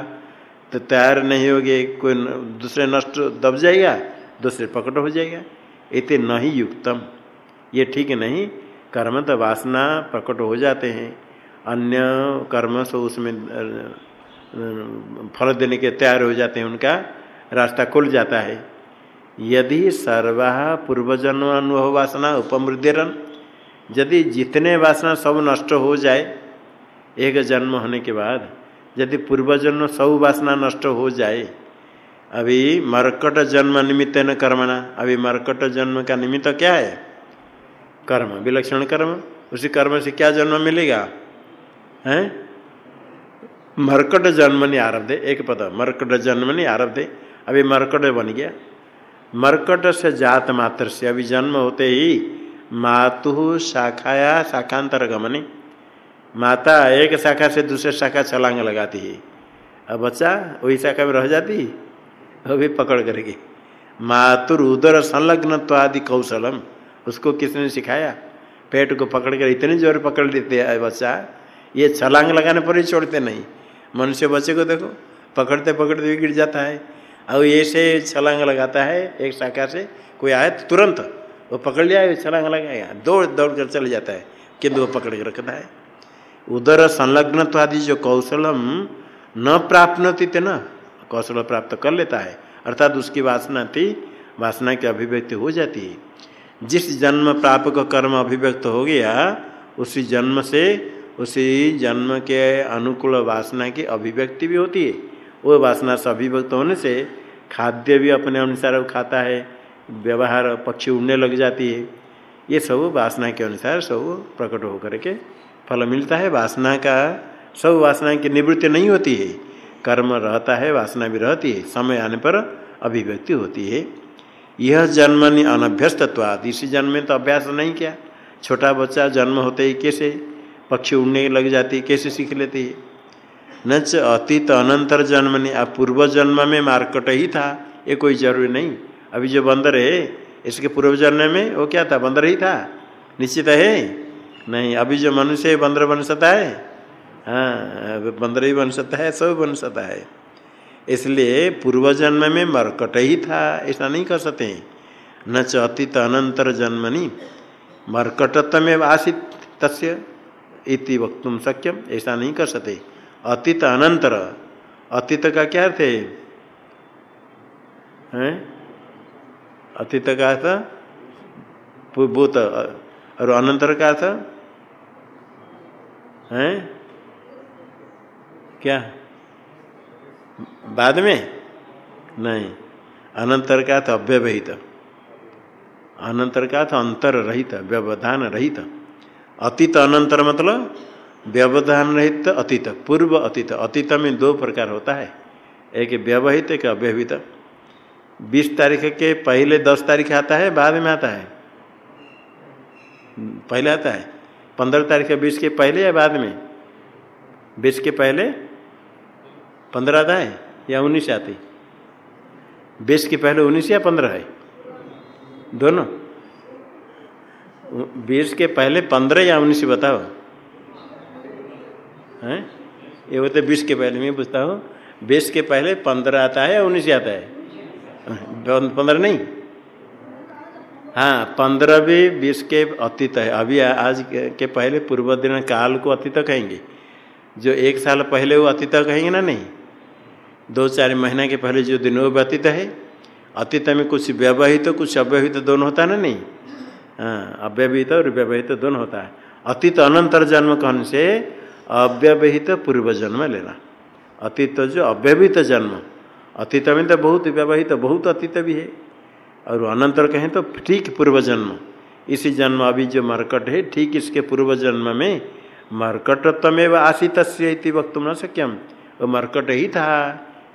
तो तैयार नहीं होगी, कोई दूसरे नष्ट दब जाएगा दूसरे प्रकट हो जाएगा। इतने नहीं युक्तम। ये ठीक नहीं, कर्म तो वासना प्रकट हो जाते हैं। अन्य कर्म से उसमें फल देने के तैयार हो जाते हैं, उनका रास्ता खुल जाता है। यदि सर्वा पूर्वजन्म अनुभव वासना उपमृद्यरन यदि जितने वासना सब नष्ट हो जाए, एक जन्म होने के बाद, यदि पूर्वजन्म सब वासना नष्ट हो जाए अभी मरकट जन्म निमित्त न कर्मना अभी मरकट जन्म का निमित्त क्या है? कर्म, विलक्षण कर्म। उसी कर्म से क्या जन्म मिलेगा? हैं? मरकट जन्म नहीं आरब्ध एक पद। मरकट जन्म नहीं आरब्ध अभी मरकट बन गया। मरकट से जात मात्र से अभी जन्म होते ही मातु शाखाया शाखांतर गमने माता एक शाखा से दूसरे शाखा छलांग लगाती है। अब बच्चा वही शाखा में रह जाती वो भी पकड़ करके। मातुर उदर संलग्न तो आदि कौशलम। उसको किसने सिखाया? पेट को पकड़ कर इतने ज़ोर पकड़ लेते है, बच्चा। ये छलांग लगाने पर ही छोड़ते नहीं। मनुष्य बच्चे को देखो, पकड़ते पकड़ते भी गिर जाता है। और ऐसे छलांग लगाता है, एक शाखा से कोई आए तो तुरंत वो पकड़ लिया छलांग लगाएगा दौड़ दौड़ कर चले जाता है, किंतु वो पकड़ के रखता है। उदर संलग्न आदि जो कौशलम न प्राप्त थे न कौशल प्राप्त कर लेता है। अर्थात उसकी वासना थी, वासना की अभिव्यक्ति हो जाती है। जिस जन्म प्रापक कर्म अभिव्यक्त हो गया, उसी जन्म से उसी जन्म के अनुकूल वासना की अभिव्यक्ति भी होती है। वो वासना से अभिव्यक्त होने से खाद्य भी अपने अनुसार खाता है, व्यवहार पक्षी उड़ने लग जाती है। ये सब वासना के अनुसार सब प्रकट होकर के फल मिलता है। वासना का, सब वासना की निवृत्ति नहीं होती है। कर्म रहता है, वासना भी रहती है, समय आने पर अभिव्यक्ति होती है। यह जन्मनि अनभ्यस्तत्वाद। इसी जन्म में तो अभ्यास नहीं किया। छोटा बच्चा जन्म होते ही कैसे? पक्षी उड़ने लग जाती, कैसे सीख लेती है? न अतीत अनंतर जन्म ने अब पूर्व जन्म में मार्कट ही था, ये कोई ज़रूरी नहीं। अभी जो बंदर है, इसके पूर्व जन्म में वो क्या था? बंदर ही था। निश्चित है? नहीं, अभी जो मनुष्य बंदर बन सकता है? हाँ बंदर ही बन है सब सकता है। इसलिए पूर्व जन्म में मरकट ही था, ऐसा नहीं कर सकते। न च अतीत अनंतर जन्मनि, मरकटत्व आसित तस्य इति वक्तुम सक्यम ऐसा नहीं कर सकते। अतीत अनंतर, अतीत का क्या अर्थ है? अतीत का अर्थ? भूत, और अनंतर का अर्थ? है? क्या? बाद में? नहीं। अनंतर का था अव्यवहित। अनंतर का था अंतर रहित, व्यवधान रहित। अतीत अनंतर मतलब व्यवधान रहित अतीत, पूर्व अतीत। अतीत में दो प्रकार होता है। एक व्यवहित, एक अव्यवहित। बीस तारीख के पहले दस तारीख आता है, बाद में आता है? पहले आता है। पंद्रह तारीख बीस के पहले या बाद में? बीस के पहले? पंद्रह आता है या उन्नीस आती बीस के पहले उन्नीस या पंद्रह है? दोनों। बीस के पहले पंद्रह या उन्नीस बताओ। हैं? ये होते बीस के पहले मैं पूछता हूँ। बीस के पहले पंद्रह आता है या उन्नीस आता है? पंद्रह नहीं? हाँ पंद्रह भी बीस के अतीत है। अभी आज के पहले पूर्व दिन काल को अतीत कहेंगे। जो एक साल पहले वो अतीत कहेंगे ना नहीं? दो चार महीने के पहले जो दिन व्यतीत है, अतीत में कुछ व्यवहित तो कुछ अव्यवहित तो दोनों होता है ना नहीं? हाँ अव्यवहित और व्यवहित दोनों होता है। अतीत अनंतर जन्म कहने से? अव्यवहित पूर्व जन्म लेना। अतीत जो अव्यवहित जन्म। अतीत में तो बहुत व्यवहित, बहुत अतीत भी है। और अनंतर कहें तो ठीक पूर्व जन्म। इसी जन्म अभी जो मरकट है, ठीक इसके पूर्व जन्म में मर्कटत्वमेव आसित वक्त न सक्यम वो मर्कट ही था।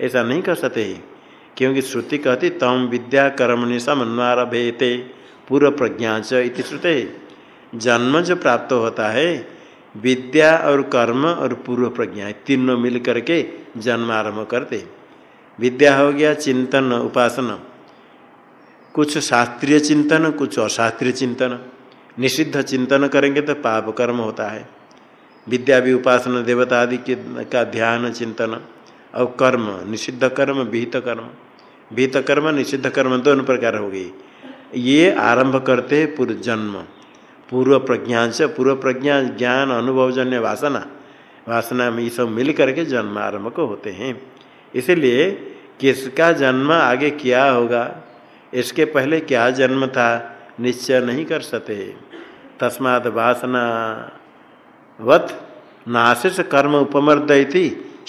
ऐसा नहीं कर सकते। क्योंकि श्रुति कहती, तम विद्या कर्मणि समन्वारभेते पूर्व प्रज्ञा इति श्रुते। जन्म जो प्राप्त होता है, विद्या और कर्म और पूर्व प्रज्ञा तीनों मिल करके जन्म आरंभ करते। विद्या हो गया चिंतन, उपासना। कुछ शास्त्रीय चिंतन, कुछ अशास्त्रीय चिंतन। निषिद्ध चिंतन करेंगे तो पाप कर्म होता है। विद्या भी उपासना, देवता आदि के का ध्यान, चिंतन। और कर्म, निषिद्ध कर्म विहित कर्म। विहित कर्म, निषिद्ध कर्म दोनों प्रकार हो गई। ये आरंभ करते हैं पूर्व जन्म, पूर्व प्रज्ञा से। पूर्व प्रज्ञा ज्ञान अनुभवजन्य वासना। वासना में ये सब मिल करके जन्म आरंभ को होते हैं। इसलिए किसका जन्म आगे क्या होगा, इसके पहले क्या जन्म था, निश्चय नहीं कर सकते। तस्माद वासना। वत नाशिष कर्म उपमर्द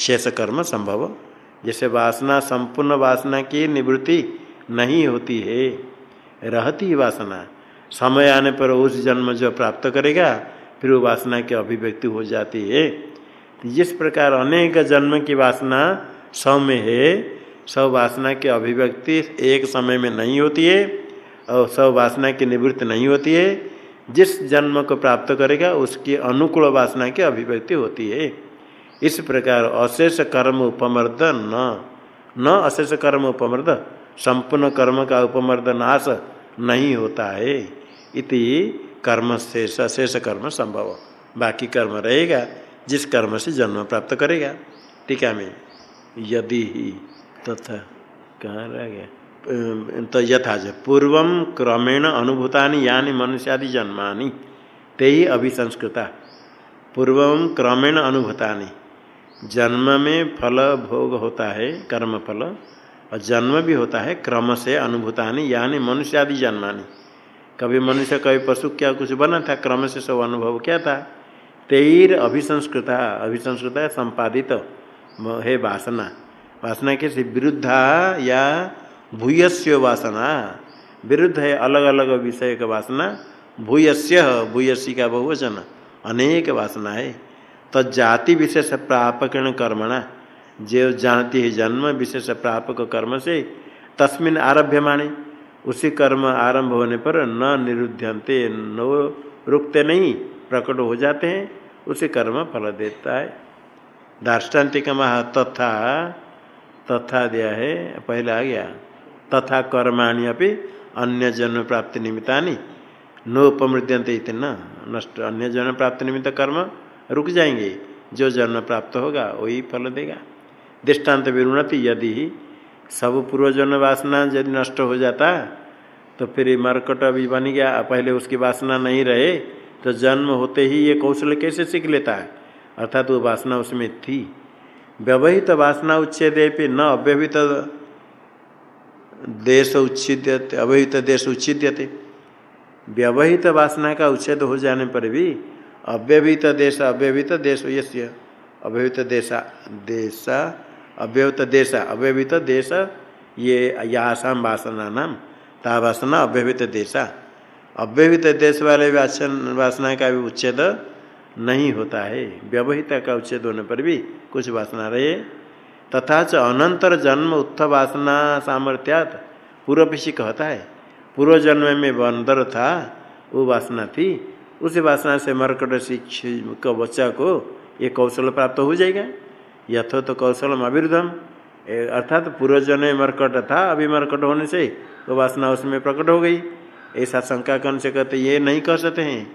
शेष कर्म संभव। जैसे वासना, संपूर्ण वासना की निवृत्ति नहीं होती है। रहती वासना। समय आने पर उस जन्म जो प्राप्त करेगा, फिर वो वासना की अभिव्यक्ति हो जाती है। जिस प्रकार अनेक जन्म की वासना सौ में है सब वासना की अभिव्यक्ति एक समय में नहीं होती है और सब वासना की निवृत्ति नहीं होती है। जिस जन्म को प्राप्त करेगा, उसकी अनुकूल वासना की अभिव्यक्ति होती है। इस प्रकार अशेष कर्म उपमर्द न न अशेष कर्म उपमर्द, संपूर्ण कर्म का उपमर्द नाश नहीं होता है। इति कर्म शेष शेष कर्म संभव। बाकी कर्म रहेगा, जिस कर्म से जन्म प्राप्त करेगा। टीका में यदि ही तथा कहाँ रह गया? तो यथा पूर्व क्रमेण अनुभूता यानी मनुष्यादि जन्मानि, ते ही अभिसंस्कृता। पूर्व क्रमेण अनुभूता जन्म में फल भोग होता है कर्म फल और जन्म भी होता है क्रम से अनुभूतानि, यानी मनुष्यादि जन्मानि। कभी मनुष्य, कभी पशु, क्या कुछ बना था क्रम से सब अनुभव क्या था? तेर अभिसंस्कृता अभिसंस्कृता संपादित, है वासना। वासना कैसे? विरुद्धा या भूयस्य वासना। विरुद्ध है अलग अलग विषय का वासना। भूयस्य, भूयसी का बहुवचन। अनेक वासना है। तो जाति विशेष प्रापक कर्मणा। जो जानती है जन्म विशेष प्रापक कर्म से, तस्मिन आरभ्य माने उसी कर्म आरंभ होने पर न निरुद्धते न रुकते नहीं, प्रकट हो जाते हैं, उसी कर्म फल देता है। दार्ष्टान्तिक महा तथा तथा दिया है, पहले आ गया। तथा कर्माणी अभी अन्य जन्म प्राप्ति निमित्ता नोपमृद्यंत न, नष्ट, अन्य जन्म प्राप्ति निमित्त कर्म रुक जाएँगे। जो जन्म प्राप्त होगा, वही फल देगा। दृष्टांत विरुणति, यदि सब पूर्वजन्म वासना यदि नष्ट हो जाता तो फिर मरकट अभी बन गया। पहले उसकी वासना नहीं रहे तो जन्म होते ही ये कौशल कैसे सीख लेता है? अर्थात वो वासना उसमें थी। व्यवहित तो वासना उच्छेदे पे न अव्यवहित देश उच्छिद्य अवहित देश उच्छिद्यते। व्यवहित तो वासना का उच्छेद हो जाने पर भी अव्यवहित देश अव्यवहित देश यश्य अव्यवहित देशा, देश अव्यवहित देश अव्यवहित देश, ये यासाम वासना नाम ता वासना अव्यवहित देशा। अव्यवहित देश वाले वासना का भी उच्छेद नहीं होता है। व्यवहिता का उच्छेद होने पर भी कुछ वासना रहे। तथा च अनंतर जन्म उत्थ वासना सामर्थ्यात पूर्व पिछी कहता है। पूर्व जन्म में बंदर था, वो वासना थी। उसी वासना से मरकट शिक्ष का बच्चा को ये कौशल प्राप्त हो जाएगा। यथो तो कौशलम अविरुद्धम अर्थात पूर्व जन्म में मरकट था, अभी मरकट होने से तो वासना उसमें प्रकट हो गई। ऐसा शंका करने से कहते ये नहीं कर सकते हैं।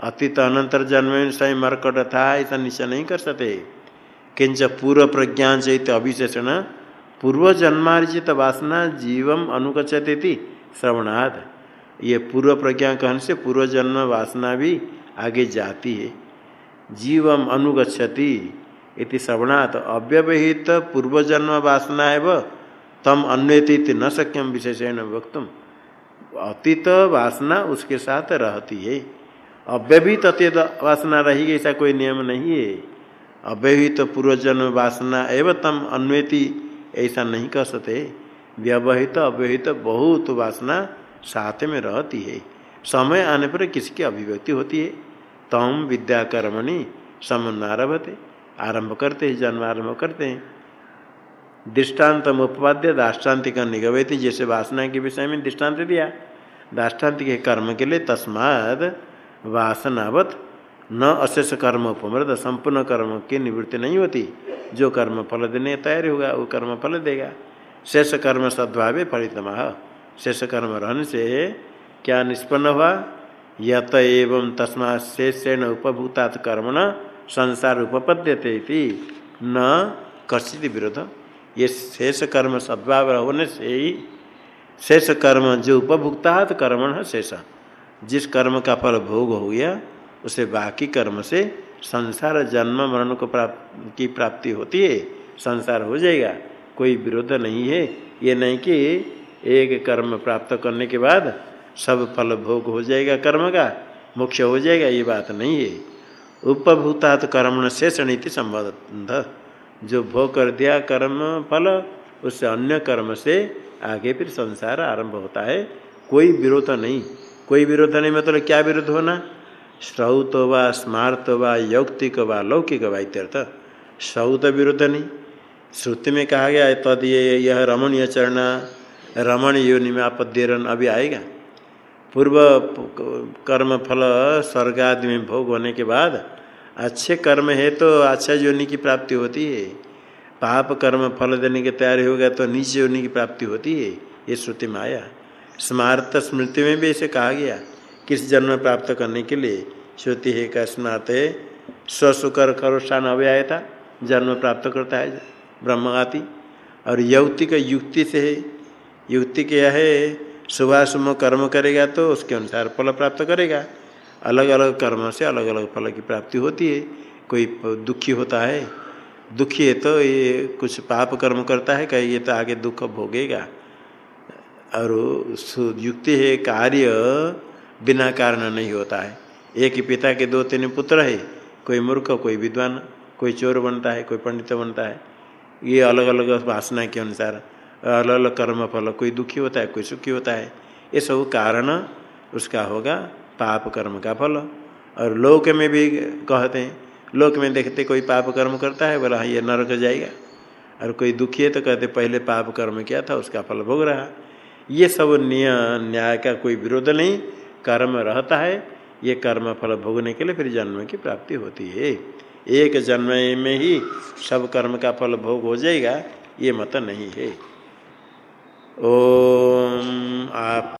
अतीत अनंतर जन्म स्वयं मरकट था, ऐसा निश्चय नहीं कर सकते। किंच पूर्व प्रज्ञा चैत अभिशेषण पूर्व जन्मार्जित वासना जीवम अनुगछते थी श्रवणाद ये पूर्व प्रज्ञा कहने से पूर्व जन्म वासना भी आगे जाती है। जीवम अनुगछति इति श्रवणात् अव्यवहित पूर्वजन्म वासना एव तम अन्वेति न सक्यम विशेषण वक्तुम। अतीत वासना उसके साथ रहती है। अव्यवहित अतीत वासना रहेगी ऐसा कोई नियम नहीं है। अव्यवहित पूर्वजन्म वासना एवं तम अन्वेति ऐसा नहीं कह सकते। व्यवहित अव्यवहित बहुत वासना साथ में रहती है। समय आने पर किसकी अभिव्यक्ति होती है। तम विद्याकर्मणि समन्नारभते आरंभ करते हैं जन्म आरंभ करते हैं। दृष्टांत उपवाद्य दाष्टान्तिक निगवती, जैसे वासना के विषय में दृष्टांत दिया। दाष्टान्तिक कर्म के लिए तस्माद वासनावत, न अशेष कर्म उपमृत, संपूर्ण कर्म की निवृत्ति नहीं होती। जो कर्म फल देने तैयार होगा, वो कर्म फल देगा। शेष कर्म सद्भावे फलितम। शेष कर्म रहने से क्या निष्पन्न हुआ? यत एवं तस्मा शेषेण उपभूतात कर्म न संसार उपपद्यते न कशित विरोध ये शेष कर्म सद्भाव होने से ही शेष कर्म जो उपभुक्ता है तो कर्म शेष। जिस कर्म का फल भोग हो गया, उसे बाकी कर्म से संसार जन्म मरण को प्राप्त, की प्राप्ति होती है, संसार हो जाएगा। कोई विरोध नहीं है। ये नहीं कि एक कर्म प्राप्त करने के बाद सब फल भोग हो जाएगा कर्म का मुख्य हो जाएगा, ये बात नहीं है। उपभूता तो कर्म शेष नीति संबंध। जो भोग कर दिया कर्म फल, उससे अन्य कर्म से आगे फिर संसार आरंभ होता है। कोई विरोध नहीं। कोई विरोध नहीं मतलब क्या विरोध होना? श्रौत व स्मार्त व यौक्तिक व लौकिक व इत्यर्थ। श्रौत विरोध नहीं। श्रुति में कहा गया है, तद ये यह रमणीय चरण। रमण योनि में आपद्यरन अभी आएगा? पूर्व कर्म फल स्वर्ग आदि में भोग होने के बाद अच्छे कर्म है तो अच्छा योनि की प्राप्ति होती है। पाप कर्म फल देने की तैयारी होगा तो नीचे योनि की प्राप्ति होती है। ये श्रुति में आया। स्मार्त स्मृति में भी इसे कहा गया। किस जन्म प्राप्त करने के लिए? श्रुति है का स्मार्त है। स्वसुकर खरोशान अव्याय जन्म प्राप्त करता है ब्रह्मघाती और यौक्ति युक्ति से है युक्ति क्या है शुभाशुभ कर्म करेगा तो उसके अनुसार फल प्राप्त करेगा। अलग अलग कर्म से अलग अलग फल की प्राप्ति होती है। कोई दुखी होता है, दुखी है तो ये कुछ पाप कर्म करता है कहीं ये तो आगे दुख भोगेगा। और युक्ति है, कार्य बिना कारण नहीं होता है। एक ही पिता के दो तीन पुत्र है, कोई मूर्ख, कोई विद्वान, कोई चोर बनता है, कोई पंडित बनता है। ये अलग अलग वासना के अनुसार अलग अलग कर्म फल, कोई दुखी होता है, कोई सुखी होता है, ये सब कारण उसका होगा पाप कर्म का फल। और लोक में भी कहते हैं, लोक में देखते कोई पाप कर्म करता है, बोला हाँ ये नरक जाएगा। और कोई दुखी है तो कहते, पहले पाप कर्म किया था, उसका फल भोग रहा। ये सब निय, न्याय का कोई विरोध नहीं, कर्म रहता है, ये कर्म फल भोगने के लिए फिर जन्म की प्राप्ति होती है। एक जन्म में ही सब कर्म का फल भोग हो जाएगा, ये मत नहीं है। ओम आप